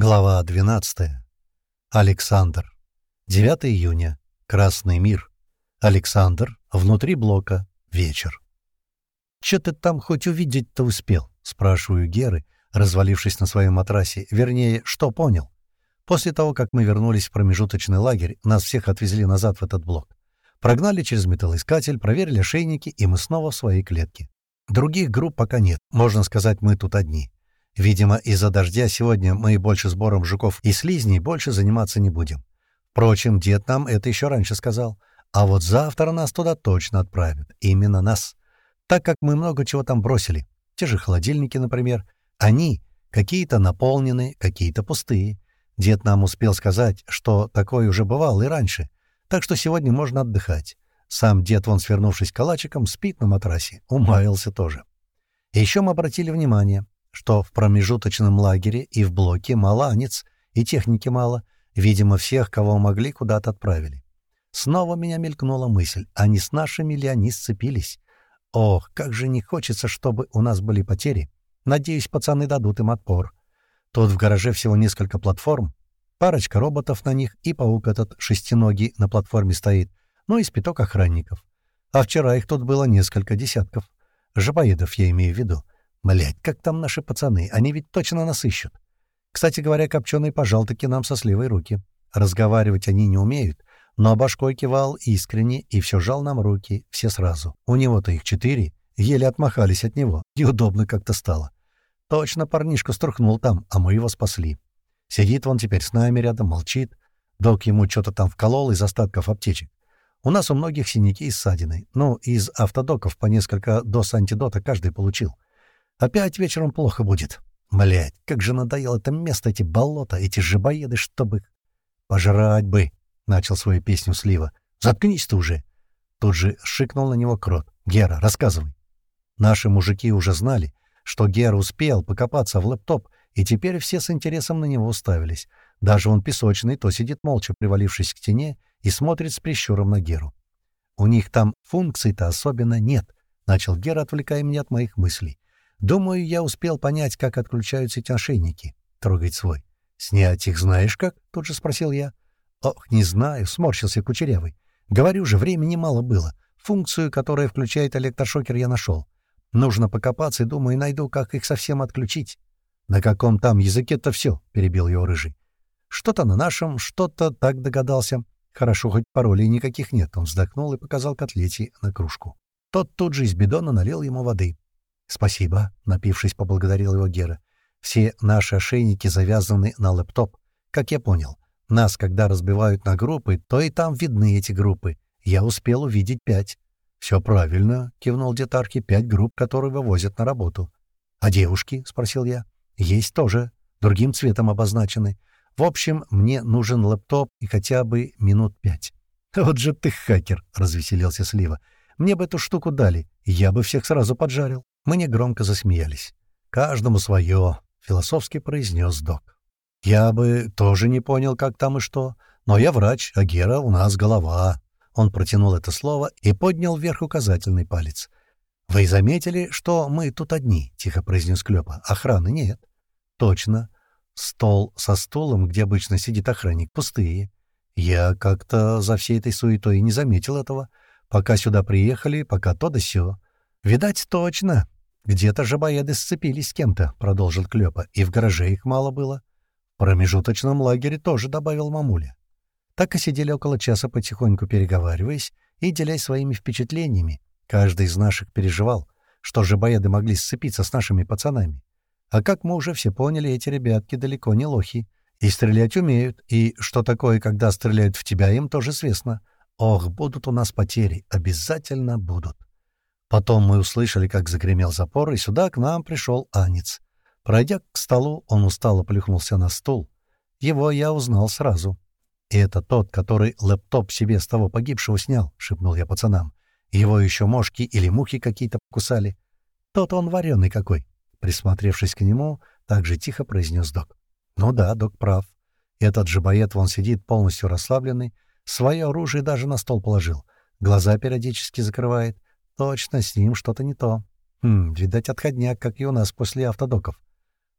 Глава 12. Александр. 9 июня. Красный мир. Александр. Внутри блока. Вечер. «Чё ты там хоть увидеть-то успел?» — спрашиваю Геры, развалившись на своем матрасе. Вернее, что понял? После того, как мы вернулись в промежуточный лагерь, нас всех отвезли назад в этот блок. Прогнали через металлоискатель, проверили ошейники, и мы снова в своей клетке. Других групп пока нет. Можно сказать, мы тут одни. Видимо, из-за дождя сегодня мы больше сбором жуков и слизней больше заниматься не будем. Впрочем, дед нам это еще раньше сказал. А вот завтра нас туда точно отправят. Именно нас. Так как мы много чего там бросили. Те же холодильники, например. Они какие-то наполнены, какие-то пустые. Дед нам успел сказать, что такое уже бывало и раньше. Так что сегодня можно отдыхать. Сам дед, вон свернувшись калачиком, спит на матрасе. Умаялся тоже. Еще мы обратили внимание, что в промежуточном лагере и в блоке мало анец, и техники мало. Видимо, всех, кого могли, куда-то отправили. Снова меня мелькнула мысль, не с нашими ли они сцепились? Ох, как же не хочется, чтобы у нас были потери. Надеюсь, пацаны дадут им отпор. Тут в гараже всего несколько платформ, парочка роботов на них, и паук этот шестиногий на платформе стоит, ну и спиток охранников. А вчера их тут было несколько десятков. Жабоедов я имею в виду. Блять, как там наши пацаны? Они ведь точно нас ищут. Кстати говоря, Копченый пожал-таки нам со сливой руки. Разговаривать они не умеют, но башкой кивал искренне и все жал нам руки, все сразу. У него-то их четыре, еле отмахались от него, неудобно как-то стало. Точно парнишка струхнул там, а мы его спасли. Сидит он теперь с нами рядом, молчит. Док ему что-то там вколол из остатков аптечек. У нас у многих синяки и ссадины. Ну, из автодоков по несколько доз антидота каждый получил. Опять вечером плохо будет. Блядь, как же надоело это место, эти болота, эти жабоеды, чтобы... Пожрать бы, — начал свою песню Слива. Заткнись ты уже. Тут же шикнул на него Крот. Гера, рассказывай. Наши мужики уже знали, что Гера успел покопаться в лэптоп, и теперь все с интересом на него уставились. Даже он песочный то сидит молча, привалившись к стене, и смотрит с прищуром на Геру. «У них там функций-то особенно нет», — начал Гера, отвлекая меня от моих мыслей. Думаю, я успел понять, как отключаются эти ошейники. Трогает свой. «Снять их знаешь как?» — тут же спросил я. «Ох, не знаю», — сморщился Кучерявый. «Говорю же, времени мало было. Функцию, которая включает электрошокер, я нашел. Нужно покопаться и, думаю, найду, как их совсем отключить». «На каком там языке-то все?» — перебил его Рыжий. «Что-то на нашем, что-то так догадался. Хорошо, хоть паролей никаких нет». Он вздохнул и показал котлете на кружку. Тот тут же из бидона налил ему воды. «Спасибо», — напившись, поблагодарил его Гера. «Все наши ошейники завязаны на лэптоп. Как я понял, нас, когда разбивают на группы, то и там видны эти группы. Я успел увидеть пять». «Все правильно», — кивнул Детархи, — «пять групп, которые вывозят на работу». «А девушки?» — спросил я. «Есть тоже. Другим цветом обозначены. В общем, мне нужен лэптоп и хотя бы минут пять». «Вот же ты хакер!» — развеселился Слива. «Мне бы эту штуку дали, я бы всех сразу поджарил». Мы негромко засмеялись. «Каждому свое», — философски произнес док. «Я бы тоже не понял, как там и что. Но я врач, а Гера у нас голова». Он протянул это слово и поднял вверх указательный палец. «Вы заметили, что мы тут одни?» — тихо произнес Клёпа. «Охраны нет». «Точно. Стол со стулом, где обычно сидит охранник, пустые. Я как-то за всей этой суетой не заметил этого. Пока сюда приехали, пока то да сё. Видать, точно. «Где-то жабоеды сцепились с кем-то», — продолжил Клёпа, — «и в гараже их мало было». В промежуточном лагере тоже добавил мамуля. Так и сидели около часа, потихоньку переговариваясь и делясь своими впечатлениями. Каждый из наших переживал, что жабоеды могли сцепиться с нашими пацанами. А как мы уже все поняли, эти ребятки далеко не лохи. И стрелять умеют, и что такое, когда стреляют в тебя, им тоже известно. Ох, будут у нас потери, обязательно будут. Потом мы услышали, как загремел запор, и сюда к нам пришел Анец. Пройдя к столу, он устало плюхнулся на стул. Его я узнал сразу. «И это тот, который лэптоп себе с того погибшего снял», — шепнул я пацанам. «Его еще мошки или мухи какие-то покусали. Тот он вареный какой». Присмотревшись к нему, так же тихо произнес док. «Ну да, док прав. Этот же боец вон сидит полностью расслабленный, свое оружие даже на стол положил, глаза периодически закрывает, Точно, с ним что-то не то. Хм, видать, отходняк, как и у нас после автодоков.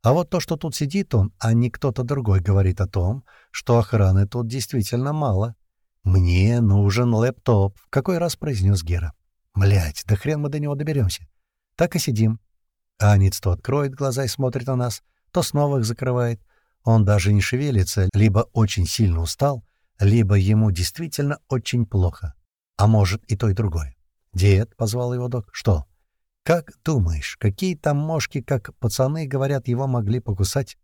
А вот то, что тут сидит он, а не кто-то другой, говорит о том, что охраны тут действительно мало. «Мне нужен лэптоп», — в какой раз произнес Гера. Блять, да хрен мы до него доберемся. Так и сидим. Анец то откроет глаза и смотрит на нас, то снова их закрывает. Он даже не шевелится, либо очень сильно устал, либо ему действительно очень плохо. А может и то, и другое. «Дед», — позвал его док, — «что?» «Как думаешь, какие там мошки, как пацаны, говорят, его могли покусать?»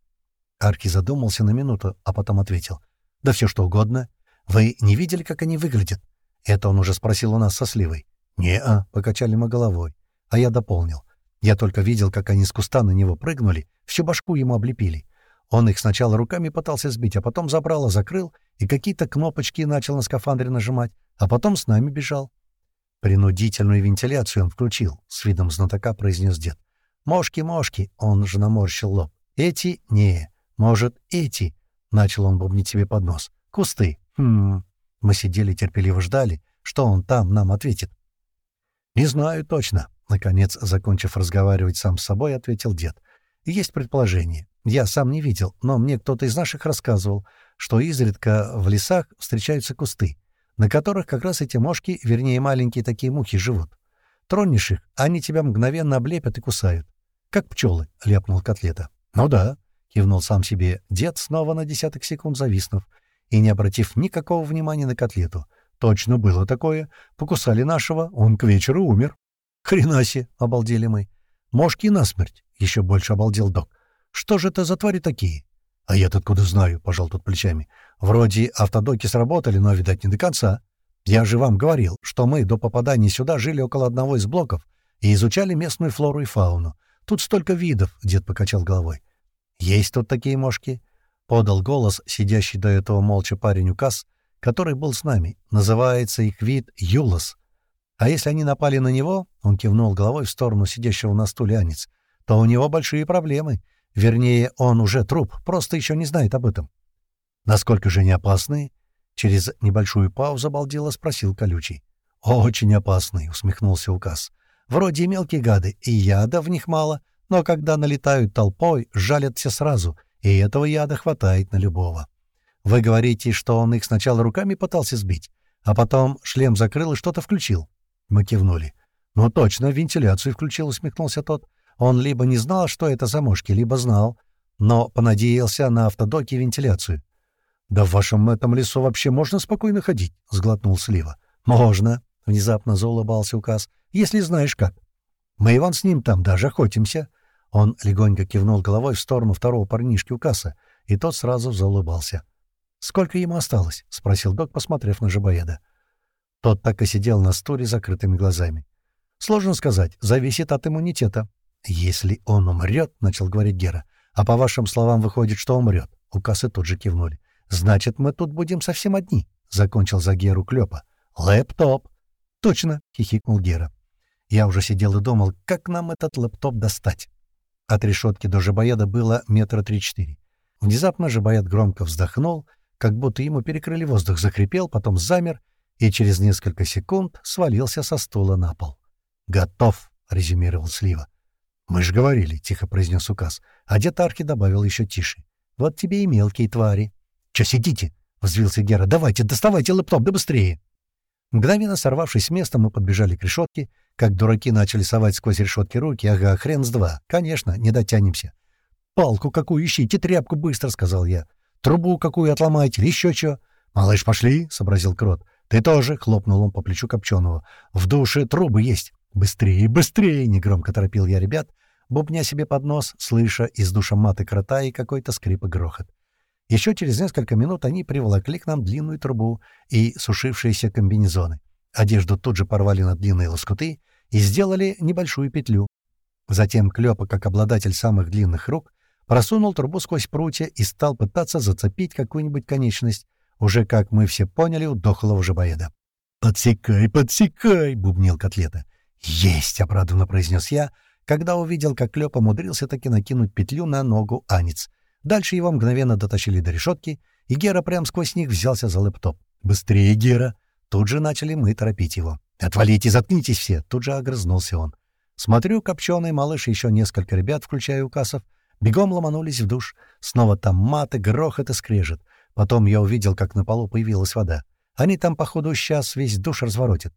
Арки задумался на минуту, а потом ответил. «Да все что угодно. Вы не видели, как они выглядят?» Это он уже спросил у нас со сливой. «Не-а», — покачали мы головой. А я дополнил. Я только видел, как они с куста на него прыгнули, всю башку ему облепили. Он их сначала руками пытался сбить, а потом забрал, закрыл и какие-то кнопочки начал на скафандре нажимать, а потом с нами бежал. Принудительную вентиляцию он включил, с видом знатока произнес дед. «Мошки, мошки!» — он же наморщил лоб. «Эти? Не. Может, эти?» — начал он бубнить себе под нос. «Кусты. Хм...» Мы сидели терпеливо ждали, что он там нам ответит. «Не знаю точно», — наконец, закончив разговаривать сам с собой, ответил дед. «Есть предположение. Я сам не видел, но мне кто-то из наших рассказывал, что изредка в лесах встречаются кусты, на которых как раз эти мошки, вернее, маленькие такие мухи, живут. Тронешь их, они тебя мгновенно облепят и кусают. Как пчелы», — ляпнул котлета. «Ну да», — кивнул сам себе дед, снова на десяток секунд зависнув, и не обратив никакого внимания на котлету. Точно было такое. Покусали нашего, он к вечеру умер. Хрена себе, обалдели мы. Мошки насмерть, еще больше обалдел док. Что же это за твари такие? А я-то откуда знаю, пожал тут плечами. Вроде автодоки сработали, но, видать, не до конца. Я же вам говорил, что мы до попадания сюда жили около одного из блоков и изучали местную флору и фауну. Тут столько видов, — дед покачал головой. Есть тут такие мошки? — подал голос, сидящий до этого молча парень указ, который был с нами. Называется их вид Юлос. А если они напали на него, он кивнул головой в сторону сидящего на стуле Анец, то у него большие проблемы. Вернее, он уже труп, просто еще не знает об этом. Насколько же не опасные? Через небольшую паузу обалдело спросил Колючий. «Очень опасные», — усмехнулся указ. «Вроде мелкие гады, и яда в них мало, но когда налетают толпой, жалят все сразу, и этого яда хватает на любого. Вы говорите, что он их сначала руками пытался сбить, а потом шлем закрыл и что-то включил?» Мы кивнули. «Ну точно, вентиляцию включил», — усмехнулся тот. «Он либо не знал, что это за мошки, либо знал, но понадеялся на автодоке вентиляцию». «Да в вашем этом лесу вообще можно спокойно ходить?» — сглотнул Слива. «Можно», — внезапно заулыбался указ, — «если знаешь как. Мы, Иван, с ним там даже охотимся». Он легонько кивнул головой в сторону второго парнишки указа, и тот сразу заулыбался. «Сколько ему осталось?» — спросил док, посмотрев на Жабоеда. Тот так и сидел на стуле закрытыми глазами. «Сложно сказать. Зависит от иммунитета». «Если он умрет», — начал говорить Гера, «а по вашим словам выходит, что умрет». Укасы тут же кивнули. «Значит, мы тут будем совсем одни», — закончил за Геру Клёпа. «Лэптоп». «Точно», — хихикнул Гера. Я уже сидел и думал, как нам этот лэптоп достать. От решетки до Жабоеда было метра три-четыре. Внезапно Жабоед громко вздохнул как будто ему перекрыли воздух, захрипел, потом замер и через несколько секунд свалился со стула на пол. «Готов», — резюмировал Слива. «Мы же говорили», — тихо произнес указ, а дед Архи добавил еще тише. «Вот тебе и мелкие твари». «Че сидите?» — взвился Гера. «Давайте, доставайте лэптоп, да быстрее!» Мгновенно сорвавшись с места, мы подбежали к решетке, как дураки начали совать сквозь решетки руки. «Ага, хрен с два. Конечно, не дотянемся». «Палку какую ищите, тряпку быстро», — сказал я. Трубу какую отломайте еще что. «Малыш, пошли!» — сообразил Крот. «Ты тоже!» — хлопнул он по плечу Копченого. «В душе трубы есть!» «Быстрее, быстрее!» — негромко торопил я ребят, бубня себе под нос, слыша из душа маты крота и какой-то скрип и грохот. Еще через несколько минут они приволокли к нам длинную трубу и сушившиеся комбинезоны. Одежду тут же порвали на длинные лоскуты и сделали небольшую петлю. Затем Клёпа, как обладатель самых длинных рук, просунул трубу сквозь прутья и стал пытаться зацепить какую-нибудь конечность, уже, как мы все поняли, у дохлого жабоеда. «Подсекай, подсекай!» — бубнил котлета. «Есть!» — обрадованно произнес я, когда увидел, как Лёп умудрился таки накинуть петлю на ногу Анец. Дальше его мгновенно дотащили до решетки, и Гера прямо сквозь них взялся за лэптоп. «Быстрее, Гера!» Тут же начали мы торопить его. «Отвалите, заткнитесь все!» Тут же огрызнулся он. Смотрю, копченый малыш и еще несколько ребят, включая Укасов, Бегом ломанулись в душ. Снова там маты, грохот и скрежет. Потом я увидел, как на полу появилась вода. Они там, походу, сейчас весь душ разворотят.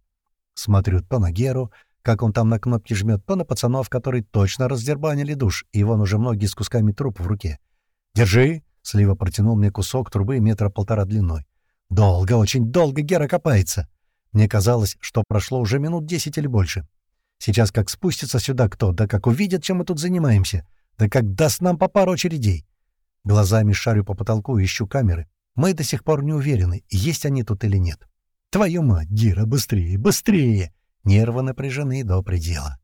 Смотрю то на Геру, как он там на кнопки жмет, то на пацанов, которые точно раздербанили душ, и вон уже многие с кусками труп в руке. «Держи!» — Слива протянул мне кусок трубы метра полтора длиной. «Долго, очень долго Гера копается!» Мне казалось, что прошло уже минут десять или больше. Сейчас как спустится сюда кто, да как увидит, чем мы тут занимаемся, да как даст нам по пару очередей. Глазами шарю по потолку и ищу камеры. Мы до сих пор не уверены, есть они тут или нет. Твою мать, Гера, быстрее, быстрее! Нервы напряжены до предела.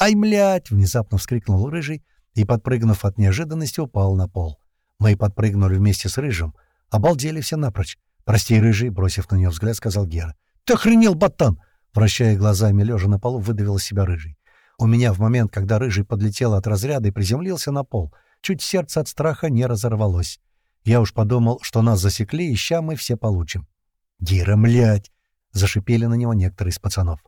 «Ай, млять!» — внезапно вскрикнул Рыжий и, подпрыгнув от неожиданности, упал на пол. Мы подпрыгнули вместе с Рыжим. Обалдели все напрочь. «Прости, Рыжий!» — бросив на нее взгляд, сказал Гера. «Ты охренел, ботан!» Вращая глазами, лежа на полу, выдавил из себя Рыжий. У меня в момент, когда Рыжий подлетел от разряда и приземлился на пол, чуть сердце от страха не разорвалось. Я уж подумал, что нас засекли, и ща мы все получим. «Гера, млять!» — зашипели на него некоторые из пацанов.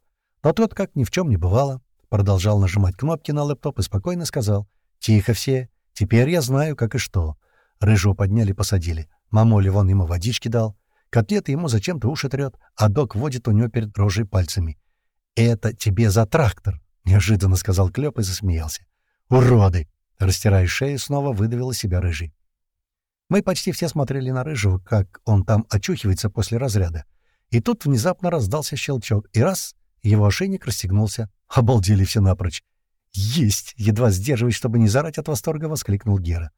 Но тот, как ни в чем не бывало, продолжал нажимать кнопки на лэптоп и спокойно сказал «Тихо все, теперь я знаю, как и что». Рыжего подняли посадили. Мамоли вон ему водички дал. Котлеты ему зачем-то уши трет, а док водит у него перед рожей пальцами. «Это тебе за трактор!» — неожиданно сказал Клёп и засмеялся. «Уроды!» — растирая шею, снова выдавил из себя рыжий. Мы почти все смотрели на рыжего, как он там очухивается после разряда. И тут внезапно раздался щелчок, и раз его ошейник расстегнулся. Обалдели все напрочь. «Есть!» — едва сдерживаясь, чтобы не зарать от восторга, воскликнул Гера.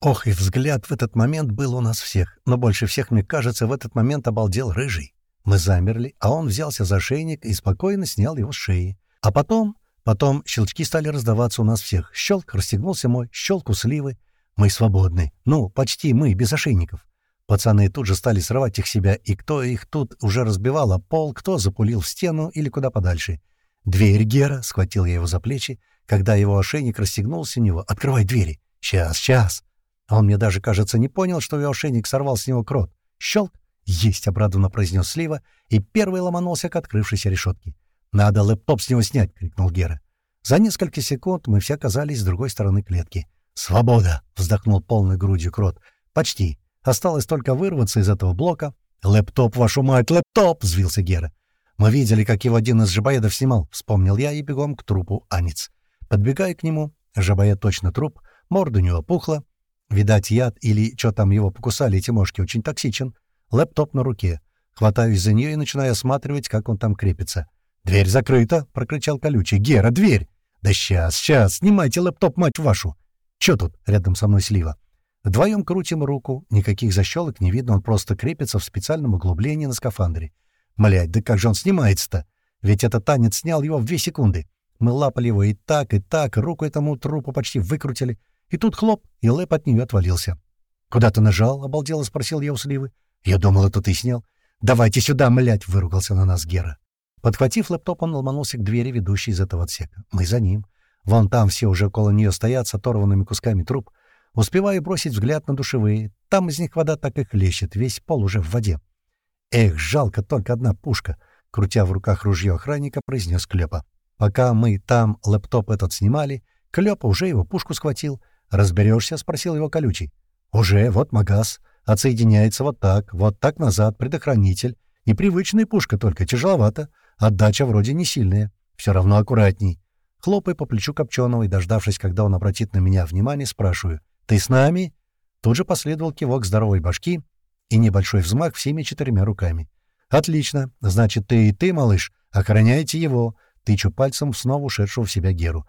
Ох, и взгляд в этот момент был у нас всех, но больше всех, мне кажется, в этот момент обалдел Рыжий. Мы замерли, а он взялся за ошейник и спокойно снял его с шеи. А потом... Потом щелчки стали раздаваться у нас всех. Щелк расстегнулся мой, щелк у сливы. Мы свободны. Ну, почти мы, без ошейников. Пацаны тут же стали срывать их себя, и кто их тут уже разбивал о пол, кто запулил в стену или куда подальше. «Дверь, Гера!» — схватил я его за плечи, когда его ошейник расстегнулся у него. «Открывай двери!» «Сейчас, сейчас!» А он мне даже, кажется, не понял, что его ошейник сорвал с него крот. «Щелк!» «Есть!» — обрадованно произнес Слива, и первый ломанулся к открывшейся решетке. «Надо лэптоп с него снять!» — крикнул Гера. За несколько секунд мы все оказались с другой стороны клетки. «Свобода!» — вздохнул полной грудью крот. «Почти. Осталось только вырваться из этого блока. «Лэптоп, вашу мать, лэптоп!» — взвился Гера. «Мы видели, как его один из жабоедов снимал», — вспомнил я и бегом к трупу Анец. Подбегая к нему, жабоед точно труп, морда у него пухла. Видать, яд или что там его покусали эти мошки очень токсичен. Лэптоп на руке. Хватаюсь за нее и начинаю осматривать, как он там крепится. «Дверь закрыта!» — прокричал колючий. «Гера, дверь!» «Да сейчас, сейчас! Снимайте лэптоп, мать вашу!» «Чё тут?» — рядом со мной слива. Вдвоем крутим руку, никаких защелок не видно, он просто крепится в специальном углублении на скафандре. Млядь, да как же он снимается-то? Ведь этот танец снял его в две секунды. Мы лапали его и так, и так, руку этому трупу почти выкрутили. И тут хлоп, и лэп от нее отвалился. «Куда ты нажал?» — обалдело спросил я у Сливы. «Я думал, это ты снял». «Давайте сюда, млядь!» — выругался на нас Гера. Подхватив лэптоп, он ломанулся к двери, ведущей из этого отсека. Мы за ним. Вон там все уже около нее стоят с оторванными кусками труп. Успеваю бросить взгляд на душевые. Там из них вода так и хлещет, весь пол уже в воде. «Эх, жалко, только одна пушка», — крутя в руках ружье охранника, произнес Клёпа. Пока мы там лэптоп этот снимали, Клёпа уже его пушку схватил. «Разберешься?» — спросил его колючий. «Уже, вот магаз. Отсоединяется вот так, вот так назад, предохранитель. Непривычная пушка только, тяжеловато. Отдача вроде не сильная. Все равно аккуратней». Хлопая по плечу Копченого и дождавшись, когда он обратит на меня внимание, спрашиваю. «Ты с нами?» Тут же последовал кивок здоровой башки и небольшой взмах всеми четырьмя руками. «Отлично. Значит, ты и ты, малыш, охраняете его», — тычу пальцем снова ушедшего в себя Геру.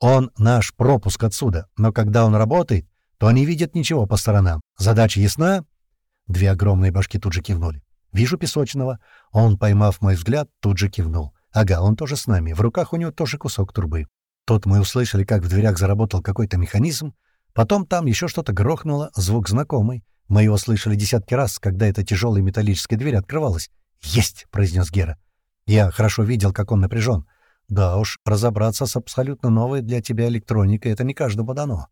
«Он наш пропуск отсюда, но когда он работает, то не видит ничего по сторонам. Задача ясна?» Две огромные башки тут же кивнули. «Вижу песочного». Он, поймав мой взгляд, тут же кивнул. «Ага, он тоже с нами. В руках у него тоже кусок трубы». Тут мы услышали, как в дверях заработал какой-то механизм, Потом там еще что-то грохнуло, звук знакомый. Мы его слышали десятки раз, когда эта тяжелая металлическая дверь открывалась. «Есть!» — произнес Гера. Я хорошо видел, как он напряжен. Да уж, разобраться с абсолютно новой для тебя электроникой — это не каждому дано.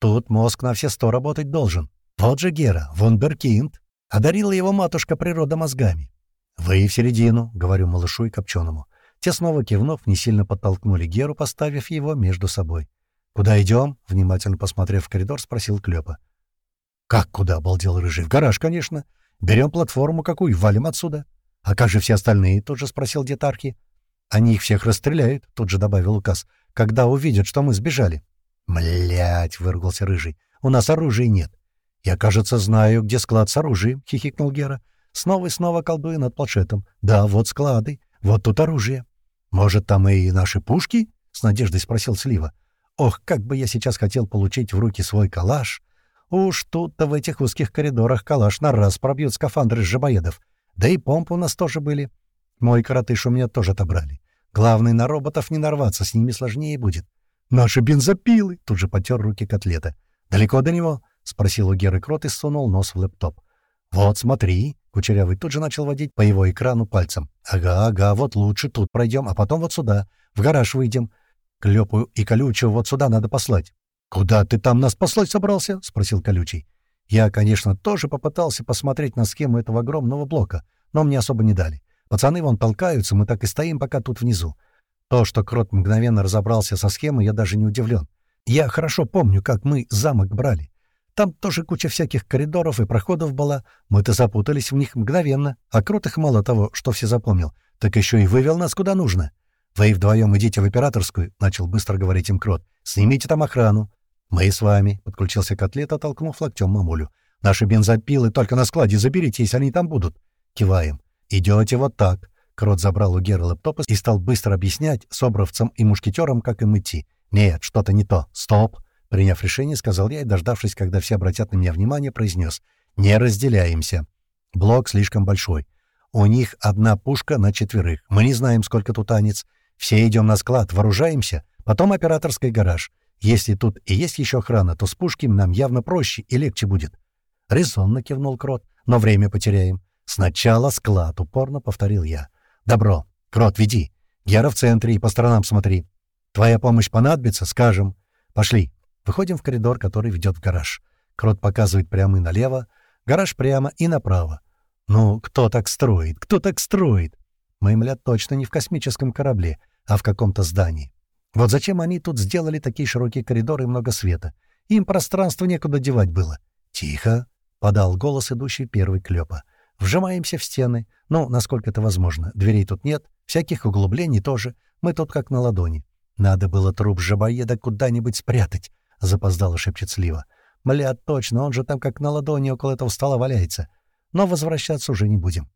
Тут мозг на все сто работать должен. Вот же Гера, вундеркинд. Одарила его матушка природа мозгами. «Вы в середину», — говорю малышу и копченому. Те снова кивнув, не сильно подтолкнули Геру, поставив его между собой. «Куда идем?» — внимательно посмотрев в коридор, спросил Клёпа. «Как куда?» — обалдел Рыжий. «В гараж, конечно. Берем платформу какую, валим отсюда». «А как же все остальные?» — тут же спросил дед Арки. «Они их всех расстреляют», — тут же добавил Лукас, «когда увидят, что мы сбежали». «Млять!» — выругался Рыжий. «У нас оружия нет». «Я, кажется, знаю, где склад с оружием», — хихикнул Гера. Снова и снова колдуя над планшетом. «Да, вот склады. Вот тут оружие». «Может, там и наши пушки?» — с надеждой спросил Слива. «Ох, как бы я сейчас хотел получить в руки свой калаш!» Уж тут-то в этих узких коридорах калаш на раз пробьют скафандры жабоедов. Да и помпы у нас тоже были. Мой коротыш у меня тоже отобрали. Главное, на роботов не нарваться, с ними сложнее будет. «Наши бензопилы!» — тут же потер руки котлета. «Далеко до него?» — спросил у Геры Крот и сунул нос в лэптоп. «Вот, смотри!» — Кучерявый тут же начал водить по его экрану пальцем. «Ага, ага, вот лучше тут пройдем, а потом вот сюда. В гараж выйдем. Клёпу и колючую вот сюда надо послать. «Куда ты там нас послать собрался?» — спросил Колючий. Я, конечно, тоже попытался посмотреть на схему этого огромного блока, но мне особо не дали. Пацаны вон толкаются, мы так и стоим пока тут внизу. То, что Крот мгновенно разобрался со схемой, я даже не удивлен. Я хорошо помню, как мы замок брали. Там тоже куча всяких коридоров и проходов была. Мы-то запутались в них мгновенно, а Крот их мало того, что все запомнил, так еще и вывел нас куда нужно. «Вы вдвоем идите в операторскую», — начал быстро говорить им Крот. «Снимите там охрану. «Мы с вами», — подключился котлет, оттолкнув локтем мамулю. «Наши бензопилы только на складе заберите, если они там будут». Киваем. «Идете вот так». Крот забрал у Гера лэптоп и стал быстро объяснять собровцам и мушкетерам, как им идти. «Нет, что-то не то. Стоп!» Приняв решение, сказал я и, дождавшись, когда все обратят на меня внимание, произнес. «Не разделяемся. Блок слишком большой. У них одна пушка на четверых. Мы не знаем, сколько тут танец. Все идем на склад, вооружаемся. Потом операторский гараж. Если тут и есть еще охрана, то с пушки нам явно проще и легче будет. Резонно кивнул Крот. Но время потеряем. Сначала склад, упорно повторил я. Добро. Крот, веди. Гера в центре и по сторонам смотри. Твоя помощь понадобится, скажем. Пошли. Выходим в коридор, который ведет в гараж. Крот показывает прямо и налево, гараж прямо и направо. Ну, кто так строит? Кто так строит? Мы, мля, точно не в космическом корабле, а в каком-то здании. Вот зачем они тут сделали такие широкие коридоры и много света? Им пространство некуда девать было. «Тихо!» — подал голос идущий первый Клёпа. «Вжимаемся в стены. Ну, насколько это возможно. Дверей тут нет, всяких углублений тоже. Мы тут как на ладони. Надо было труп жабоеда куда-нибудь спрятать», — запоздало шепчет Слива. «Мля, точно, он же там как на ладони около этого стола валяется. Но возвращаться уже не будем».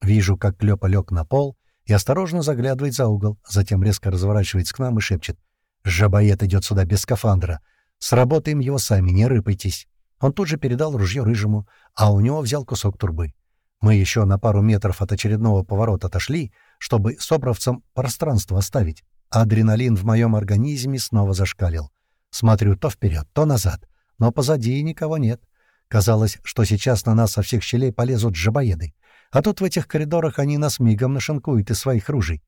Вижу, как Клёпа лег на пол — и осторожно заглядывает за угол, затем резко разворачивается к нам и шепчет. «Жабоед идет сюда без скафандра. Сработаем его сами, не рыпайтесь». Он тут же передал ружье рыжему, а у него взял кусок турбы. Мы еще на пару метров от очередного поворота отошли, чтобы собравцам пространство оставить. Адреналин в моем организме снова зашкалил. Смотрю то вперед, то назад, но позади никого нет. Казалось, что сейчас на нас со всех щелей полезут жабоеды. А тут в этих коридорах они нас мигом нашинкуют из своих ружей.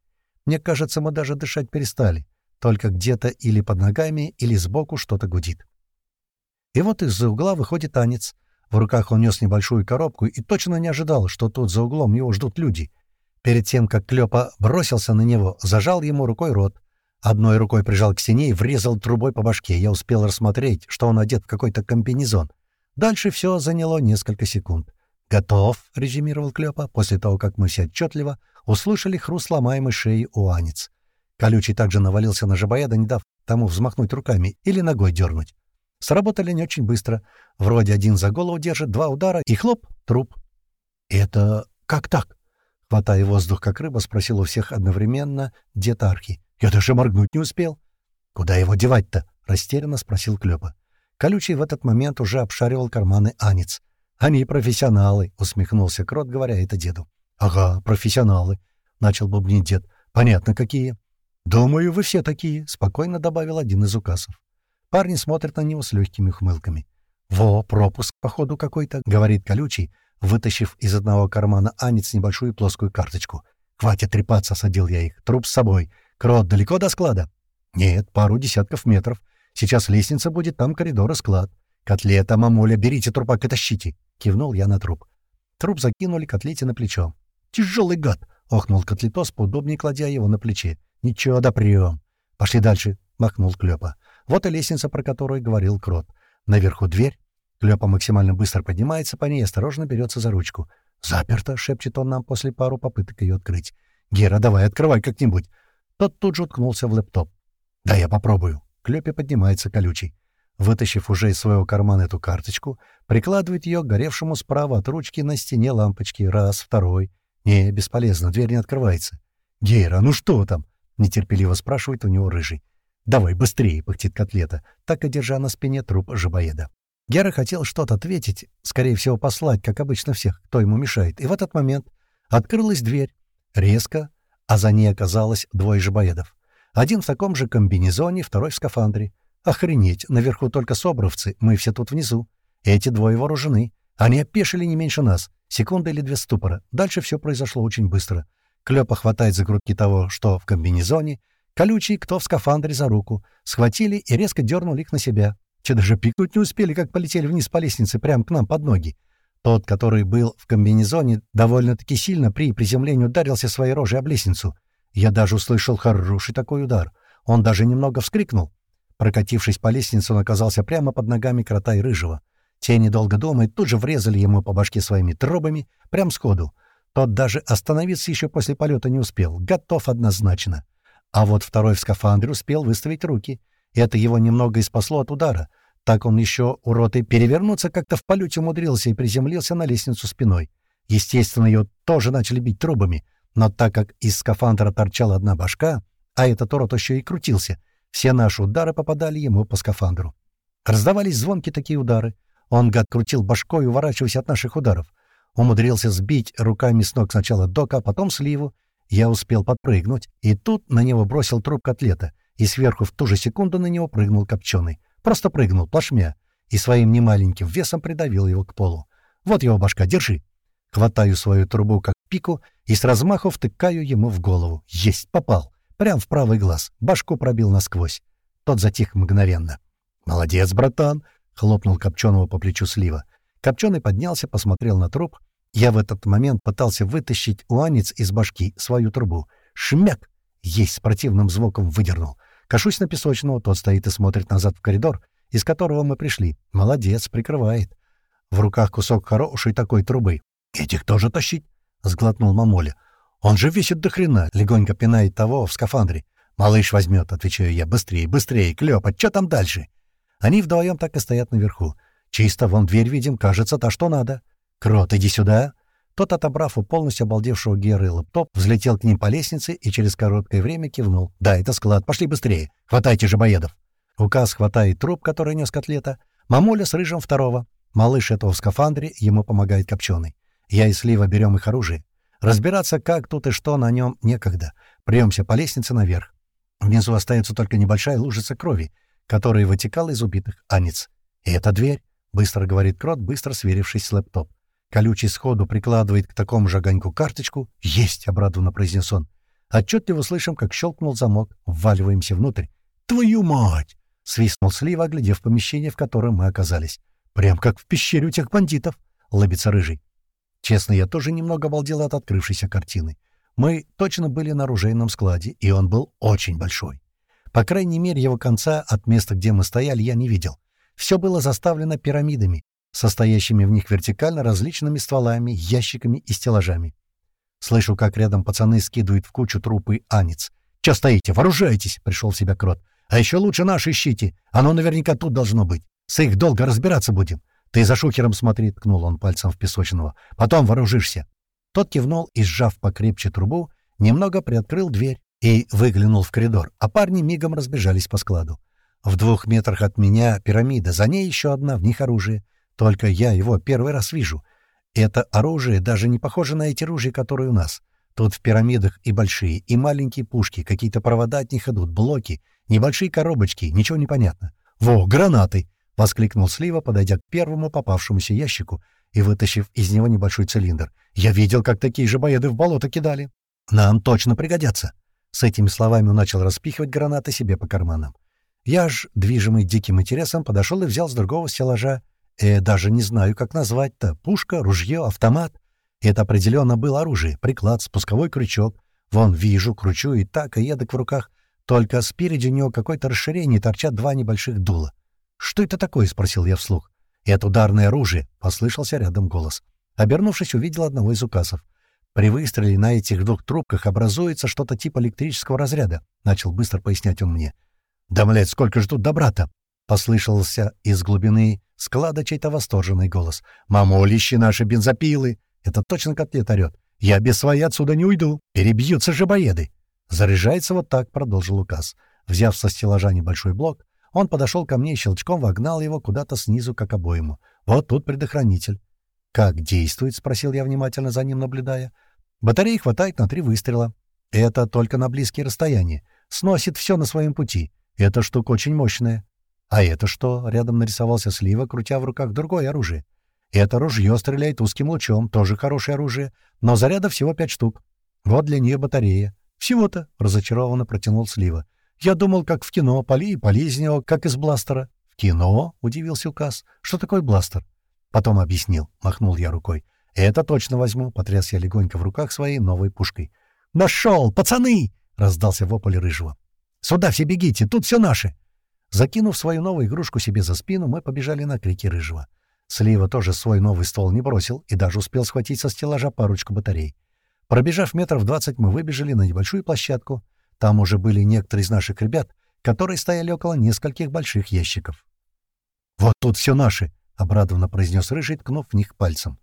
Мне кажется, мы даже дышать перестали. Только где-то или под ногами, или сбоку что-то гудит. И вот из-за угла выходит танец. В руках он нес небольшую коробку и точно не ожидал, что тут за углом его ждут люди. Перед тем, как Клёпа бросился на него, зажал ему рукой рот. Одной рукой прижал к стене и врезал трубой по башке. Я успел рассмотреть, что он одет в какой-то комбинезон. Дальше все заняло несколько секунд. «Готов», — резюмировал Клёпа, после того, как мы все отчетливо услышали хруст ломаемой шеи у Анец. Колючий также навалился на жабоеда, не дав тому взмахнуть руками или ногой дернуть. Сработали не очень быстро. Вроде один за голову держит, два удара, и хлоп — труп. «Это как так?» — хватая воздух, как рыба, спросил у всех одновременно дед Архи. «Я даже моргнуть не успел». «Куда его девать-то?» — растерянно спросил Клёпа. Колючий в этот момент уже обшаривал карманы Анец. «Они профессионалы», — усмехнулся Крот, говоря это деду. «Ага, профессионалы», — начал бубнить дед. «Понятно, какие». «Думаю, вы все такие», — спокойно добавил один из указов. Парни смотрят на него с легкими ухмылками. «Во, пропуск, походу, какой-то», — говорит колючий, вытащив из одного кармана Анец небольшую плоскую карточку. «Хватит трепаться», — садил я их. «Труп с собой. Крот далеко до склада?» «Нет, пару десятков метров. Сейчас лестница будет, там коридор и склад. Котлета, мамуля, берите трупак и тащите. Кивнул я на труп. Труп закинули котлете на плечо. «Тяжелый гад!» — охнул котлетос, поудобнее кладя его на плече. «Ничего, допрем. Пошли дальше!» — махнул Клёпа. Вот и лестница, про которую говорил Крот. Наверху дверь. Клёпа максимально быстро поднимается по ней осторожно берется за ручку. «Заперто!» — шепчет он нам после пару попыток ее открыть. «Гера, давай, открывай как-нибудь!» Тот тут же уткнулся в лэптоп. «Да я попробую». Клёпе поднимается колючий. Вытащив уже из своего кармана эту карточку, прикладывает ее к горевшему справа от ручки на стене лампочки. Раз, второй. Не, бесполезно, дверь не открывается. «Гейра, ну что там?» — нетерпеливо спрашивает у него рыжий. «Давай, быстрее!» — пыхтит котлета, так и держа на спине труп жабоеда. Гера хотел что-то ответить, скорее всего, послать, как обычно всех, кто ему мешает. И в этот момент открылась дверь. Резко, а за ней оказалось двое жабоедов. Один в таком же комбинезоне, второй в скафандре. Охренеть, наверху только собровцы, мы все тут внизу. Эти двое вооружены. Они опешили не меньше нас. Секунда или две ступора. Дальше все произошло очень быстро. Клёпа хватает за грудки того, что в комбинезоне. Колючий, кто в скафандре за руку. Схватили и резко дернули их на себя. Че даже пикнуть не успели, как полетели вниз по лестнице прямо к нам под ноги. Тот, который был в комбинезоне, довольно-таки сильно при приземлении ударился своей рожей об лестницу. Я даже услышал хороший такой удар. Он даже немного вскрикнул. Прокатившись по лестнице, он оказался прямо под ногами крота и рыжего. Те, недолго думая, тут же врезали ему по башке своими трубами, прям сходу. Тот даже остановиться еще после полета не успел. Готов однозначно. А вот второй в скафандре успел выставить руки. Это его немного и спасло от удара. Так он еще, урод, и перевернуться как-то в полете умудрился и приземлился на лестницу спиной. Естественно, ее тоже начали бить трубами. Но так как из скафандра торчала одна башка, а этот урод еще и крутился — все наши удары попадали ему по скафандру. Раздавались звонкие такие удары. Он, гад, крутил башкой, уворачиваясь от наших ударов. Умудрился сбить руками с ног сначала Дока, а потом Сливу. Я успел подпрыгнуть, и тут на него бросил труп котлета, и сверху в ту же секунду на него прыгнул копченый. Просто прыгнул, плашмя, и своим немаленьким весом придавил его к полу. «Вот его башка, держи!» Хватаю свою трубу как пику и с размаху втыкаю ему в голову. Есть, попал. Прям в правый глаз. Башку пробил насквозь. Тот затих мгновенно. «Молодец, братан!» — хлопнул Копченого по плечу слива. Копченый поднялся, посмотрел на труп. Я в этот момент пытался вытащить у Анец из башки свою трубу. «Шмяк!» — есть с противным звуком выдернул. Кашусь на песочного, тот стоит и смотрит назад в коридор, из которого мы пришли. Молодец, прикрывает. В руках кусок хорошей такой трубы. «Этих тоже тащить?» — сглотнул мамоля. «Он же весит до хрена!» — легонько пинает того в скафандре. «Малыш возьмет», — отвечаю я. «Быстрее, быстрее! Клёпа, что там дальше?» Они вдвоем так и стоят наверху. «Чисто, вон дверь видим, кажется, та, что надо». «Крот, иди сюда!» Тот, отобрав у полностью обалдевшего Геры лэптоп, взлетел к ним по лестнице и через короткое время кивнул. «Да, это склад. Пошли быстрее. Хватайте же боедов!» Указ хватает труп, который нес котлета. Мамуля с рыжим второго. Малыш этого в скафандре, ему помогает копченый. Я и Слива берем их оружие. Разбираться, как тут и что на нем, некогда. Премся по лестнице наверх. Внизу остается только небольшая лужица крови, которая вытекала из убитых анец. «И это дверь», — быстро говорит Крот, быстро сверившись с лэптоп. Колючий сходу прикладывает к такому же огоньку карточку. «Есть!» — обрадованно произнес он. Отчетливо слышим, как щелкнул замок. Вваливаемся внутрь. «Твою мать!» — свистнул Слива, оглядев помещение, в котором мы оказались. «Прям как в пещере у тех бандитов!» — лыбится рыжий. Честно, я тоже немного обалдел от открывшейся картины. Мы точно были на оружейном складе, и он был очень большой. По крайней мере, его конца от места, где мы стояли, я не видел. Все было заставлено пирамидами, состоящими в них вертикально различными стволами, ящиками и стеллажами. Слышу, как рядом пацаны скидывают в кучу трупы анец. «Чё стоите? Вооружайтесь!» — пришел в себя Крот. «А еще лучше наши ищите. Оно наверняка тут должно быть. С их долго разбираться будем. «Ты за шухером смотри», — ткнул он пальцем в песочного. «Потом вооружишься». Тот кивнул и, сжав покрепче трубу, немного приоткрыл дверь и выглянул в коридор, а парни мигом разбежались по складу. В двух метрах от меня пирамида, за ней еще одна, в них оружие. Только я его первый раз вижу. Это оружие даже не похоже на эти ружья, которые у нас. Тут в пирамидах и большие, и маленькие пушки, какие-то провода от них идут, блоки, небольшие коробочки, ничего не понятно. Во, гранаты! — воскликнул Слива, подойдя к первому попавшемуся ящику и вытащив из него небольшой цилиндр. «Я видел, как такие же боеды в болото кидали. Нам точно пригодятся». С этими словами он начал распихивать гранаты себе по карманам. Я ж, движимый диким интересом, подошел и взял с другого стеллажа. Э, даже не знаю, как назвать-то. Пушка, ружье, автомат. Это определенно было оружие. Приклад, спусковой крючок. Вон, вижу, кручу и так, и едок в руках. Только спереди у него какое-то расширение, торчат два небольших дула. «Что это такое?» — спросил я вслух. «Это ударное оружие», — послышался рядом голос. Обернувшись, увидел одного из указов. «При выстреле на этих двух трубках образуется что-то типа электрического разряда», — начал быстро пояснять он мне. «Да, млядь, сколько ж тут добра-то!» — послышался из глубины склада чей-то восторженный голос. «Мамолищи наши бензопилы!» Это точно котлет орёт. «Я без своей отсюда не уйду! Перебьются жабоеды!» «Заряжается вот так», — продолжил указ. Взяв со стеллажа небольшой блок, он подошел ко мне и щелчком вогнал его куда-то снизу, как обойму. «Вот тут предохранитель». «Как действует?» — спросил я, внимательно за ним наблюдая. «Батареи хватает на три выстрела. Это только на близкие расстояния. Сносит все на своем пути. Эта штука очень мощная». «А это что?» — рядом нарисовался слива, крутя в руках другое оружие. «Это ружье стреляет узким лучом, тоже хорошее оружие, но заряда всего пять штук. Вот для нее батарея. «Всего-то», — разочарованно протянул Слива. «Я думал, как в кино, поли и поли из него, как из бластера». «В кино?» — удивился Указ. «Что такое бластер?» Потом объяснил, махнул я рукой. «Это точно возьму», — потряс я легонько в руках своей новой пушкой. «Нашел! Пацаны!» — раздался вопль рыжего. «Сюда все бегите, тут все наше!» Закинув свою новую игрушку себе за спину, мы побежали на крики рыжего. Слива тоже свой новый ствол не бросил и даже успел схватить со стеллажа парочку батарей. Пробежав метров двадцать, мы выбежали на небольшую площадку. Там уже были некоторые из наших ребят, которые стояли около нескольких больших ящиков. «Вот тут все наши!» — обрадованно произнес Рыжий, ткнув в них пальцем.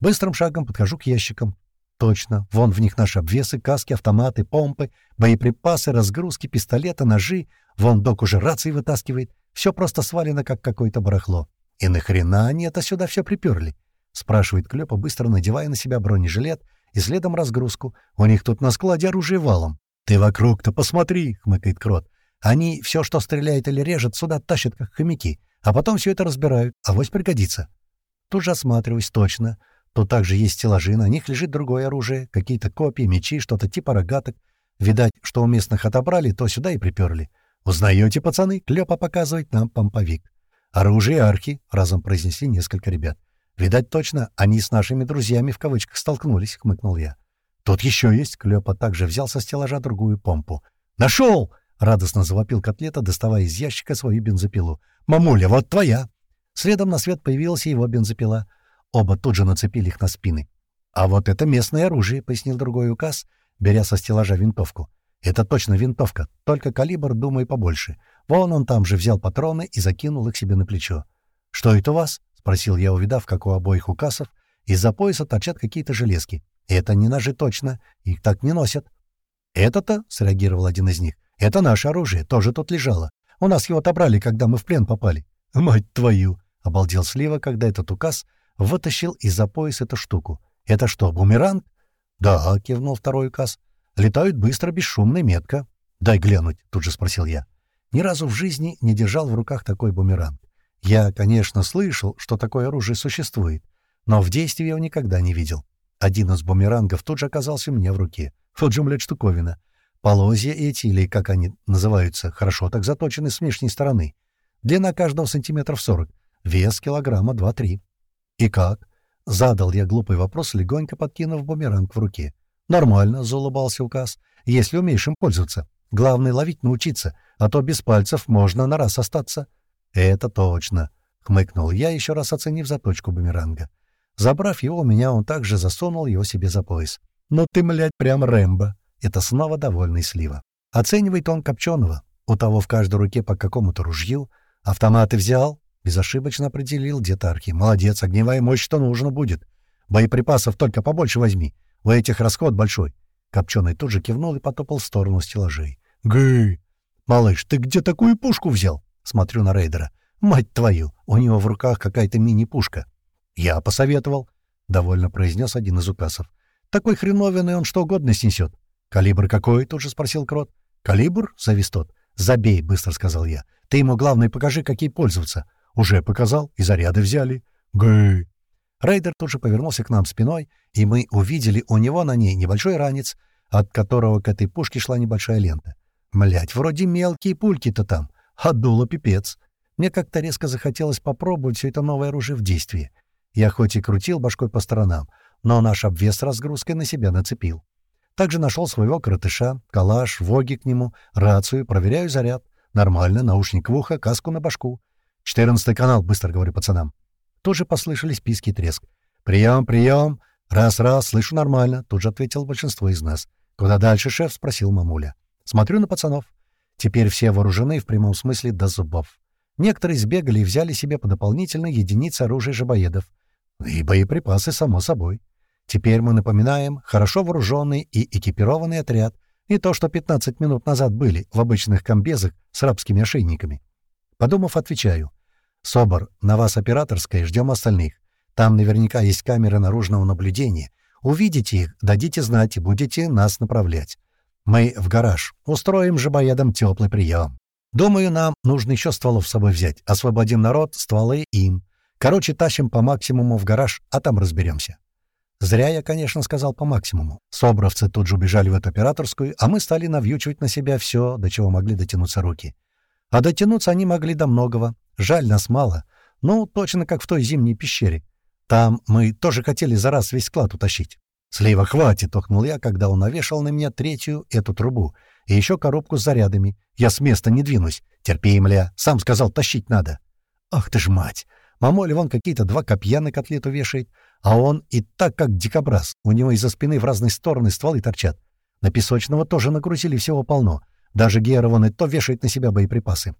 Быстрым шагом подхожу к ящикам. Точно, вон в них наши обвесы, каски, автоматы, помпы, боеприпасы, разгрузки, пистолеты, ножи. Вон док уже рации вытаскивает. Все просто свалено, как какое-то барахло. И нахрена они это сюда все приперли? Спрашивает Клёпа, быстро надевая на себя бронежилет — и следом разгрузку. У них тут на складе оружие валом. «Ты вокруг-то посмотри!» — хмыкает Крот. «Они все, что стреляет или режет, сюда тащат, как хомяки, а потом все это разбирают. Авось пригодится». Тут же осматриваюсь точно. Тут также есть стеллажи, на них лежит другое оружие, какие-то копии, мечи, что-то типа рогаток. Видать, что у местных отобрали, то сюда и приперли. «Узнаете, пацаны?» — Клёпа показывает нам помповик. «Оружие архи», — разом произнесли несколько ребят. «Видать, точно, они с нашими друзьями в кавычках столкнулись», — хмыкнул я. «Тут еще есть», — Клёпа также взял со стеллажа другую помпу. «Нашел!» — радостно завопил котлета, доставая из ящика свою бензопилу. «Мамуля, вот твоя!» Следом на свет появилась его бензопила. Оба тут же нацепили их на спины. «А вот это местное оружие», — пояснил другой указ, беря со стеллажа винтовку. «Это точно винтовка, только калибр, думаю, побольше. Вон он там же взял патроны и закинул их себе на плечо. «Что это у вас?» — спросил я, увидав, как у обоих указов из-за пояса торчат какие-то железки. «Это не ножи точно, их так не носят». «Это-то», — среагировал один из них, — «это наше оружие, тоже тут лежало. У нас его отобрали, когда мы в плен попали». «Мать твою!» — обалдел Слива, когда этот указ вытащил из-за пояса эту штуку. «Это что, бумеранг?» «Да», — кивнул второй указ. «Летают быстро, бесшумно метко». «Дай глянуть», — тут же спросил я. Ни разу в жизни не держал в руках такой бумеранг. Я, конечно, слышал, что такое оружие существует, но в действии его никогда не видел. Один из бумерангов тут же оказался меня в руке. Вот же, блядь, штуковина. Полозья эти, или как они называются, хорошо так заточены с внешней стороны. Длина каждого сантиметров сорок. Вес килограмма два-три. «И как?» — задал я глупый вопрос, легонько подкинув бумеранг в руке. «Нормально», — заулыбался указ, — «если умеешь им пользоваться. Главное — ловить научиться, а то без пальцев можно на раз остаться». «Это точно», — хмыкнул я, еще раз оценив заточку бумеранга. Забрав его у меня, он также засунул его себе за пояс. «Ну ты, млядь, прям Рэмбо!» Это снова довольный Слива. Оценивает он Копченого. У того в каждой руке по какому-то ружью. Автоматы взял. Безошибочно определил детарки. Молодец, огневая мощь, что нужно будет. Боеприпасов только побольше возьми. У этих расход большой. Копченый тут же кивнул и потопал в сторону стеллажей. «Гы! Малыш, ты где такую пушку взял?» Смотрю на рейдера. «Мать твою! У него в руках какая-то мини-пушка». «Я посоветовал», — довольно произнес один из указов. «Такой хреновиный он что угодно снесет». «Калибр какой?» — тут же спросил Крот. «Калибр?» — завис тот. «Забей», — быстро сказал я. «Ты ему, главное, покажи, какие пользоваться». «Уже показал, и заряды взяли». «Гы!» Рейдер тут же повернулся к нам спиной, и мы увидели у него на ней небольшой ранец, от которого к этой пушке шла небольшая лента. Млять, вроде мелкие пульки-то там а дуло пипец. Мне как-то резко захотелось попробовать все это новое оружие в действии. Я хоть и крутил башкой по сторонам, но наш обвес разгрузкой на себя нацепил. Также нашел своего коротыша, калаш, воги к нему, рацию, проверяю заряд. Нормально, наушник в ухо, каску на башку. «Четырнадцатый канал», — быстро говорю пацанам. Тут же послышались писки и треск. «Прием, прием! Раз-раз, слышу нормально», — тут же ответил большинство из нас. «Куда дальше, шеф?» — спросил мамуля. Смотрю на пацанов. Теперь все вооружены в прямом смысле до зубов. Некоторые сбегали и взяли себе по дополнительной единице оружия жабоедов. И боеприпасы, само собой. Теперь мы напоминаем хорошо вооруженный и экипированный отряд, не то что 15 минут назад были в обычных комбезах с рабскими ошейниками. Подумав, отвечаю. «Собор, на вас операторская, ждем остальных. Там наверняка есть камеры наружного наблюдения. Увидите их, дадите знать и будете нас направлять. Мы в гараж. Устроим же боедам теплый прием. Думаю, нам нужно еще стволов с собой взять. Освободим народ, стволы им. Короче, тащим по максимуму в гараж, а там разберемся. Зря я, конечно, сказал по максимуму. Собровцы тут же убежали в эту операторскую, а мы стали навьючивать на себя все, до чего могли дотянуться руки. А дотянуться они могли до многого. Жаль, нас мало. Ну, точно как в той зимней пещере. Там мы тоже хотели за раз весь склад утащить. «Слива, хватит!» — тохнул я, когда он навешал на меня третью эту трубу и еще коробку с зарядами. «Я с места не двинусь. Терпи, мля. Сам сказал, тащить надо». «Ах ты ж мать! Мамоля вон какие-то два копья на котлету вешает, а он и так как дикобраз. У него из-за спины в разные стороны стволы торчат. На песочного тоже нагрузили всего полно. Даже Гера вон и то вешает на себя боеприпасы.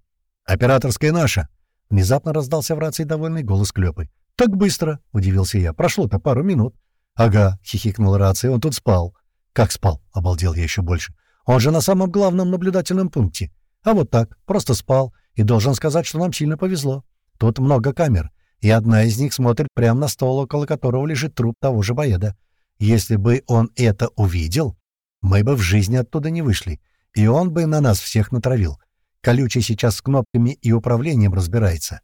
«Операторская наша!» Внезапно раздался в рации довольный голос Клёпы. «Так быстро!» — удивился я. «Прошло-то пару минут». «Ага», — хихикнула рация, — «он тут спал». «Как спал?» — обалдел я еще больше. «Он же на самом главном наблюдательном пункте. А вот так, просто спал. И должен сказать, что нам сильно повезло. Тут много камер, и одна из них смотрит прямо на стол, около которого лежит труп того же боеда. Если бы он это увидел, мы бы в жизни оттуда не вышли, и он бы на нас всех натравил. Колючий сейчас с кнопками и управлением разбирается.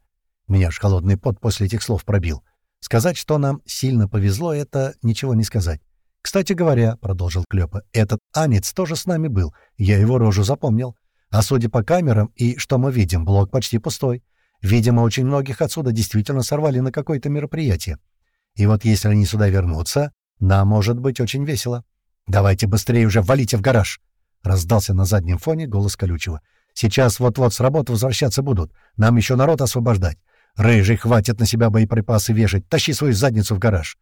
Меня ж холодный пот после этих слов пробил. Сказать, что нам сильно повезло, это ничего не сказать. «Кстати говоря», — продолжил Клёпа, — «этот Анец тоже с нами был, я его рожу запомнил. А судя по камерам и что мы видим, блок почти пустой. Видимо, очень многих отсюда действительно сорвали на какое-то мероприятие. И вот если они сюда вернутся, нам может быть очень весело. Давайте быстрее уже валите в гараж!» — раздался на заднем фоне голос Колючего. «Сейчас вот-вот с работы возвращаться будут. Нам еще народ освобождать. «Рыжий, хватит на себя боеприпасы вешать! Тащи свою задницу в гараж!»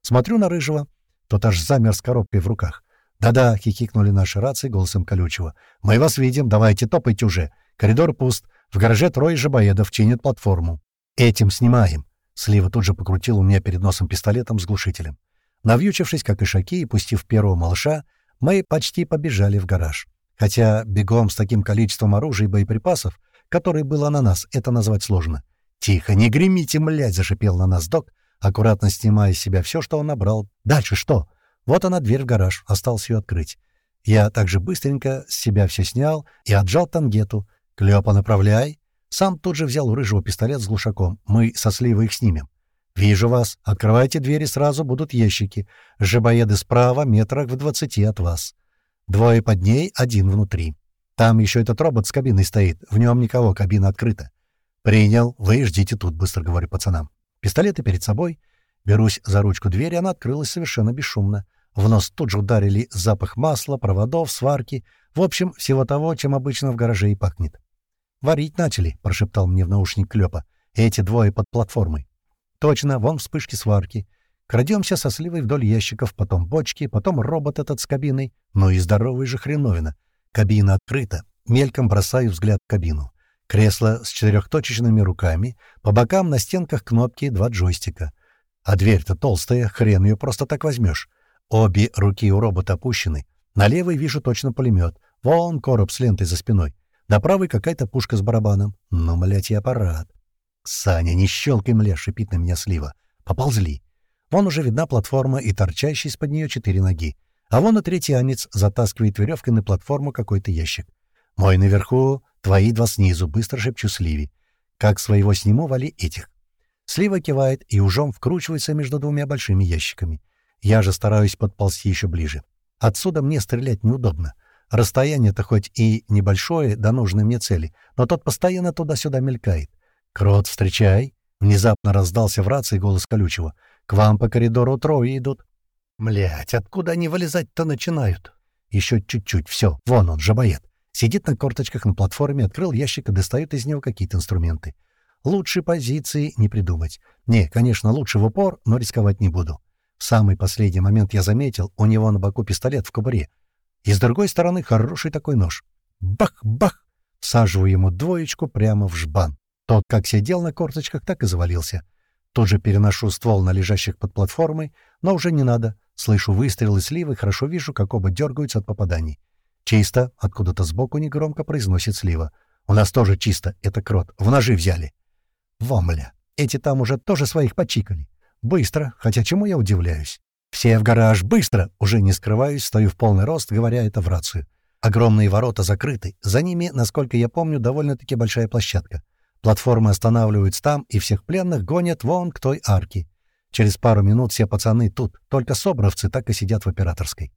Смотрю на Рыжего. Тот аж замер с коробкой в руках. «Да-да», — хихикнули наши рации голосом колючего. «Мы вас видим, давайте топайте уже. Коридор пуст. В гараже трое жабоедов чинят платформу. Этим снимаем». Слива тут же покрутил у меня перед носом пистолетом с глушителем. Навьючившись, как ишаки, и пустив первого малыша, мы почти побежали в гараж. Хотя бегом с таким количеством оружия и боеприпасов, которое было на нас, это назвать сложно. «Тихо, не гремите, млядь!» — зашипел на нас док, аккуратно снимая с себя все, что он набрал. «Дальше что?» Вот она, дверь в гараж, осталось ее открыть. Я также быстренько с себя все снял и отжал тангету. «Клёпа, направляй!» Сам тут же взял у рыжего пистолет с глушаком. Мы со сливой их снимем. «Вижу вас. Открывайте двери, сразу будут ящики. Жабоеды справа, метрах в двадцати от вас. Двое под ней, один внутри. Там еще этот робот с кабиной стоит. В нем никого, кабина открыта. «Принял. Вы ждите тут», — быстро говорю пацанам. Пистолеты перед собой. Берусь за ручку двери, она открылась совершенно бесшумно. В нос тут же ударили запах масла, проводов, сварки. В общем, всего того, чем обычно в гараже и пахнет. «Варить начали», — прошептал мне в наушник Клёпа. «Эти двое под платформой». «Точно, вон вспышки сварки. Крадемся со сливой вдоль ящиков, потом бочки, потом робот этот с кабиной. Ну и здоровый же хреновина. Кабина открыта. Мельком бросаю взгляд в кабину. Кресло с четырехточечными руками, по бокам на стенках кнопки два джойстика. А дверь-то толстая, хрен ее просто так возьмешь. Обе руки у робота опущены. На левой вижу точно пулемет. Вон короб с лентой за спиной. На правой какая-то пушка с барабаном. Ну, млять, и аппарат. «Саня, не щелкай, мля!» — шипит на меня слива. «Поползли!» Вон уже видна платформа и торчащий из-под нее четыре ноги. А вон и третий анец затаскивает веревкой на платформу какой-то ящик. Мой наверху, Твои два снизу, быстро шепчу Сливе. Как своего сниму, вали этих. Слива кивает и ужом вкручивается между двумя большими ящиками. Я же стараюсь подползти еще ближе. Отсюда мне стрелять неудобно. Расстояние-то хоть и небольшое до нужной мне цели, но тот постоянно туда-сюда мелькает. «Крот, встречай!» Внезапно раздался в рации голос колючего. «К вам по коридору трое идут». Млять, откуда они вылезать-то начинают? Еще чуть-чуть, все, вон он, жабоед. Сидит на корточках на платформе, открыл ящик и достает из него какие-то инструменты. Лучшей позиции не придумать. Не, конечно, лучше в упор, но рисковать не буду. В самый последний момент я заметил, у него на боку пистолет в кобуре. И с другой стороны хороший такой нож. Бах-бах! Саживаю ему двоечку прямо в жбан. Тот как сидел на корточках, так и завалился. Тут же переношу ствол на лежащих под платформой, но уже не надо. Слышу выстрелы сливы, хорошо вижу, как оба дергаются от попаданий. «Чисто!» — откуда-то сбоку негромко произносит слива. «У нас тоже чисто, это крот. В ножи взяли». «Вомля! Эти там уже тоже своих почикали. Быстро, хотя чему я удивляюсь? Все в гараж, быстро!» Уже не скрываюсь, стою в полный рост, говоря это в рацию. Огромные ворота закрыты. За ними, насколько я помню, довольно-таки большая площадка. Платформы останавливаются там, и всех пленных гонят вон к той арке. Через пару минут все пацаны тут, только собровцы так и сидят в операторской.